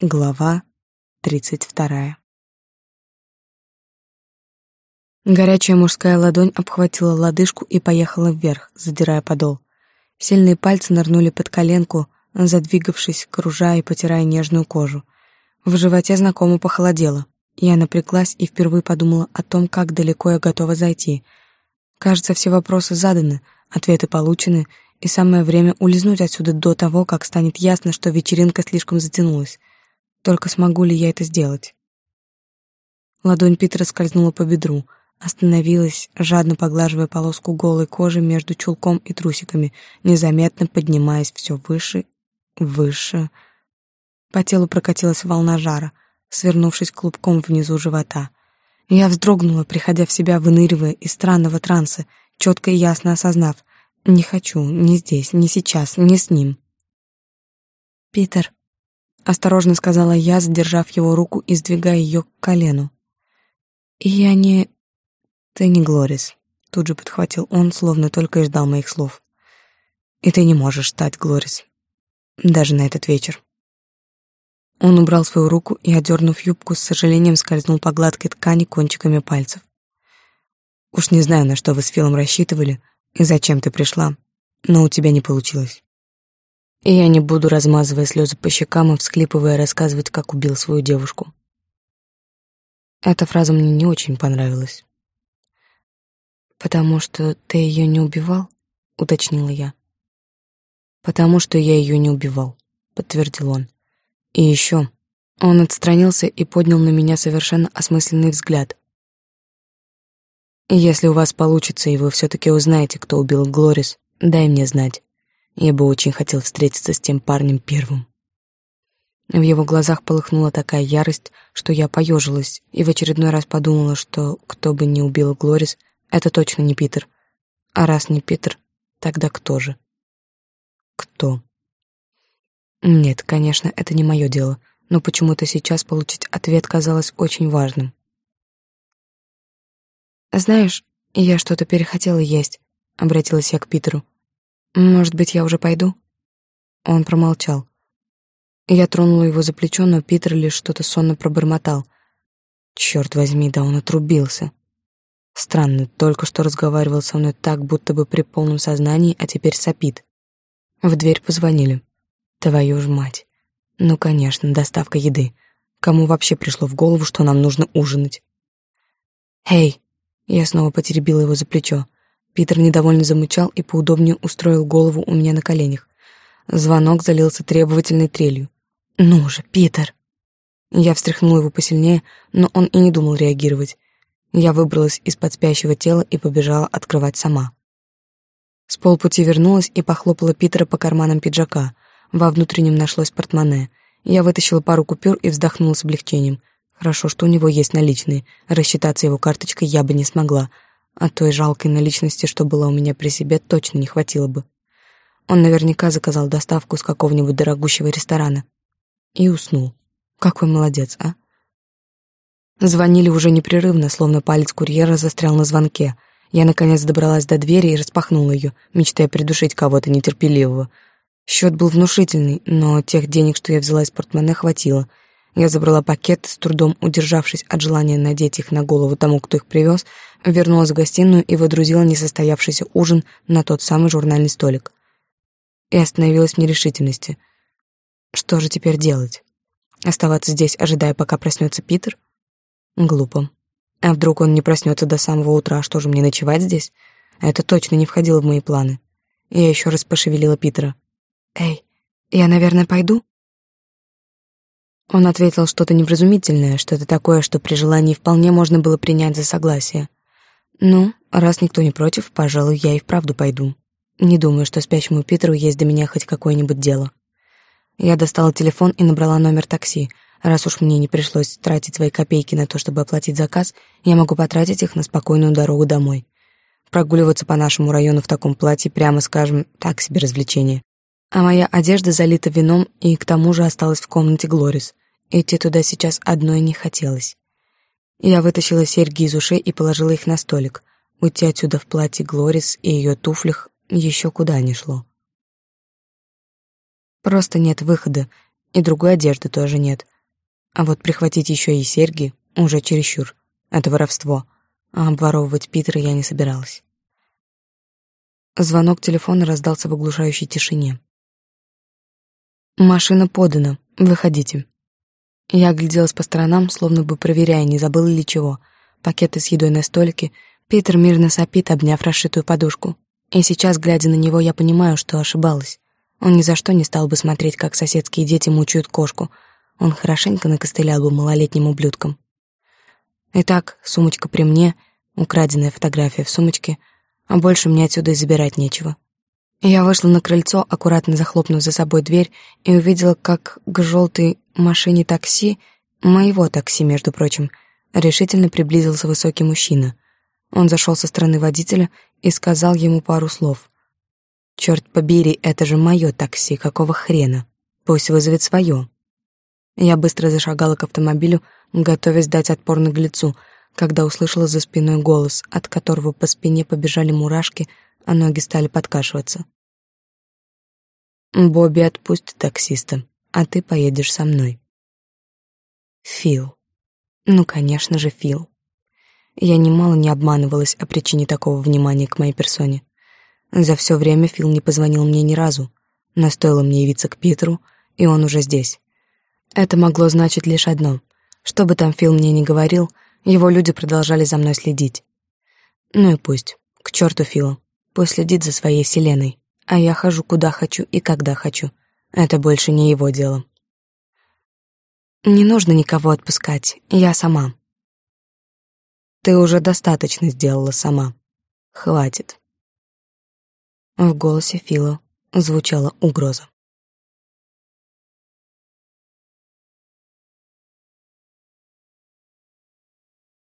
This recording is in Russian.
Глава тридцать вторая. Горячая мужская ладонь обхватила лодыжку и поехала вверх, задирая подол. Сильные пальцы нырнули под коленку, задвигавшись, кружая и потирая нежную кожу. В животе знакомо похолодело. Я напряглась и впервые подумала о том, как далеко я готова зайти. Кажется, все вопросы заданы, ответы получены, и самое время улизнуть отсюда до того, как станет ясно, что вечеринка слишком затянулась. Только смогу ли я это сделать? Ладонь Питера скользнула по бедру, остановилась, жадно поглаживая полоску голой кожи между чулком и трусиками, незаметно поднимаясь все выше, выше. По телу прокатилась волна жара, свернувшись клубком внизу живота. Я вздрогнула, приходя в себя, выныривая из странного транса, четко и ясно осознав, не хочу, ни здесь, ни сейчас, ни с ним. «Питер», осторожно сказала я, задержав его руку и сдвигая ее к колену. «Я не...» «Ты не Глорис», — тут же подхватил он, словно только и ждал моих слов. «И ты не можешь стать Глорис. Даже на этот вечер». Он убрал свою руку и, одернув юбку, с сожалением скользнул по гладкой ткани кончиками пальцев. «Уж не знаю, на что вы с Филом рассчитывали и зачем ты пришла, но у тебя не получилось». И я не буду, размазывая слезы по щекам и всклипывая, рассказывать, как убил свою девушку. Эта фраза мне не очень понравилась. «Потому что ты ее не убивал?» — уточнила я. «Потому что я ее не убивал», — подтвердил он. «И еще...» Он отстранился и поднял на меня совершенно осмысленный взгляд. «Если у вас получится, и вы все-таки узнаете, кто убил Глорис, дай мне знать. Я бы очень хотел встретиться с тем парнем первым. В его глазах полыхнула такая ярость, что я поежилась и в очередной раз подумала, что кто бы ни убил Глорис, это точно не Питер. А раз не Питер, тогда кто же? Кто? Нет, конечно, это не мое дело, но почему-то сейчас получить ответ казалось очень важным. «Знаешь, я что-то перехотела есть», — обратилась я к Питеру. «Может быть, я уже пойду?» Он промолчал. Я тронула его за плечо, но Питер лишь что-то сонно пробормотал. Черт возьми, да он отрубился. Странно, только что разговаривал со мной так, будто бы при полном сознании, а теперь сопит. В дверь позвонили. Твою ж мать. Ну, конечно, доставка еды. Кому вообще пришло в голову, что нам нужно ужинать? «Эй!» Я снова потеребила его за плечо. Питер недовольно замычал и поудобнее устроил голову у меня на коленях. Звонок залился требовательной трелью. «Ну же, Питер!» Я встряхнула его посильнее, но он и не думал реагировать. Я выбралась из-под спящего тела и побежала открывать сама. С полпути вернулась и похлопала Питера по карманам пиджака. Во внутреннем нашлось портмоне. Я вытащила пару купюр и вздохнула с облегчением. Хорошо, что у него есть наличные. Рассчитаться его карточкой я бы не смогла, а той жалкой наличности, что была у меня при себе, точно не хватило бы. Он наверняка заказал доставку с какого-нибудь дорогущего ресторана. И уснул. Какой молодец, а? Звонили уже непрерывно, словно палец курьера застрял на звонке. Я, наконец, добралась до двери и распахнула ее, мечтая придушить кого-то нетерпеливого. Счет был внушительный, но тех денег, что я взяла из портмоне, хватило — я забрала пакет, с трудом удержавшись от желания надеть их на голову тому, кто их привез, вернулась в гостиную и водрузила несостоявшийся ужин на тот самый журнальный столик. И остановилась в нерешительности. Что же теперь делать? Оставаться здесь, ожидая, пока проснется Питер? Глупо. А вдруг он не проснется до самого утра, что же мне ночевать здесь? Это точно не входило в мои планы. Я еще раз пошевелила Питера. «Эй, я, наверное, пойду?» Он ответил что-то невразумительное, что-то такое, что при желании вполне можно было принять за согласие. «Ну, раз никто не против, пожалуй, я и вправду пойду. Не думаю, что спящему Питеру есть до меня хоть какое-нибудь дело». Я достала телефон и набрала номер такси. Раз уж мне не пришлось тратить свои копейки на то, чтобы оплатить заказ, я могу потратить их на спокойную дорогу домой. Прогуливаться по нашему району в таком платье, прямо скажем, так себе развлечение. А моя одежда залита вином и к тому же осталась в комнате Глорис. Идти туда сейчас одной не хотелось. Я вытащила серьги из ушей и положила их на столик. Уйти отсюда в платье Глорис и ее туфлях еще куда ни шло. Просто нет выхода, и другой одежды тоже нет. А вот прихватить еще и серьги уже чересчур. Это воровство. А обворовывать Питера я не собиралась. Звонок телефона раздался в оглушающей тишине. «Машина подана. Выходите». Я огляделась по сторонам, словно бы проверяя, не забыл ли чего. Пакеты с едой на столике. Питер мирно сопит, обняв расшитую подушку. И сейчас, глядя на него, я понимаю, что ошибалась. Он ни за что не стал бы смотреть, как соседские дети мучают кошку. Он хорошенько накостылял бы малолетним ублюдкам. Итак, сумочка при мне, украденная фотография в сумочке, а больше мне отсюда и забирать нечего. Я вышла на крыльцо, аккуратно захлопнув за собой дверь, и увидела, как к желтой машине такси, моего такси, между прочим, решительно приблизился высокий мужчина. Он зашел со стороны водителя и сказал ему пару слов. «Черт побери, это же мое такси, какого хрена? Пусть вызовет свое». Я быстро зашагала к автомобилю, готовясь дать отпор наглецу, когда услышала за спиной голос, от которого по спине побежали мурашки, а ноги стали подкашиваться. «Бобби отпустит таксиста, а ты поедешь со мной». Фил. Ну, конечно же, Фил. Я немало не обманывалась о причине такого внимания к моей персоне. За все время Фил не позвонил мне ни разу, но стоило мне явиться к Питеру, и он уже здесь. Это могло значить лишь одно. Что бы там Фил мне ни говорил — его люди продолжали за мной следить. Ну и пусть. К черту Фила. Пусть следит за своей вселенной. А я хожу куда хочу и когда хочу. Это больше не его дело. Не нужно никого отпускать. Я сама. Ты уже достаточно сделала сама. Хватит. В голосе Фила звучала угроза.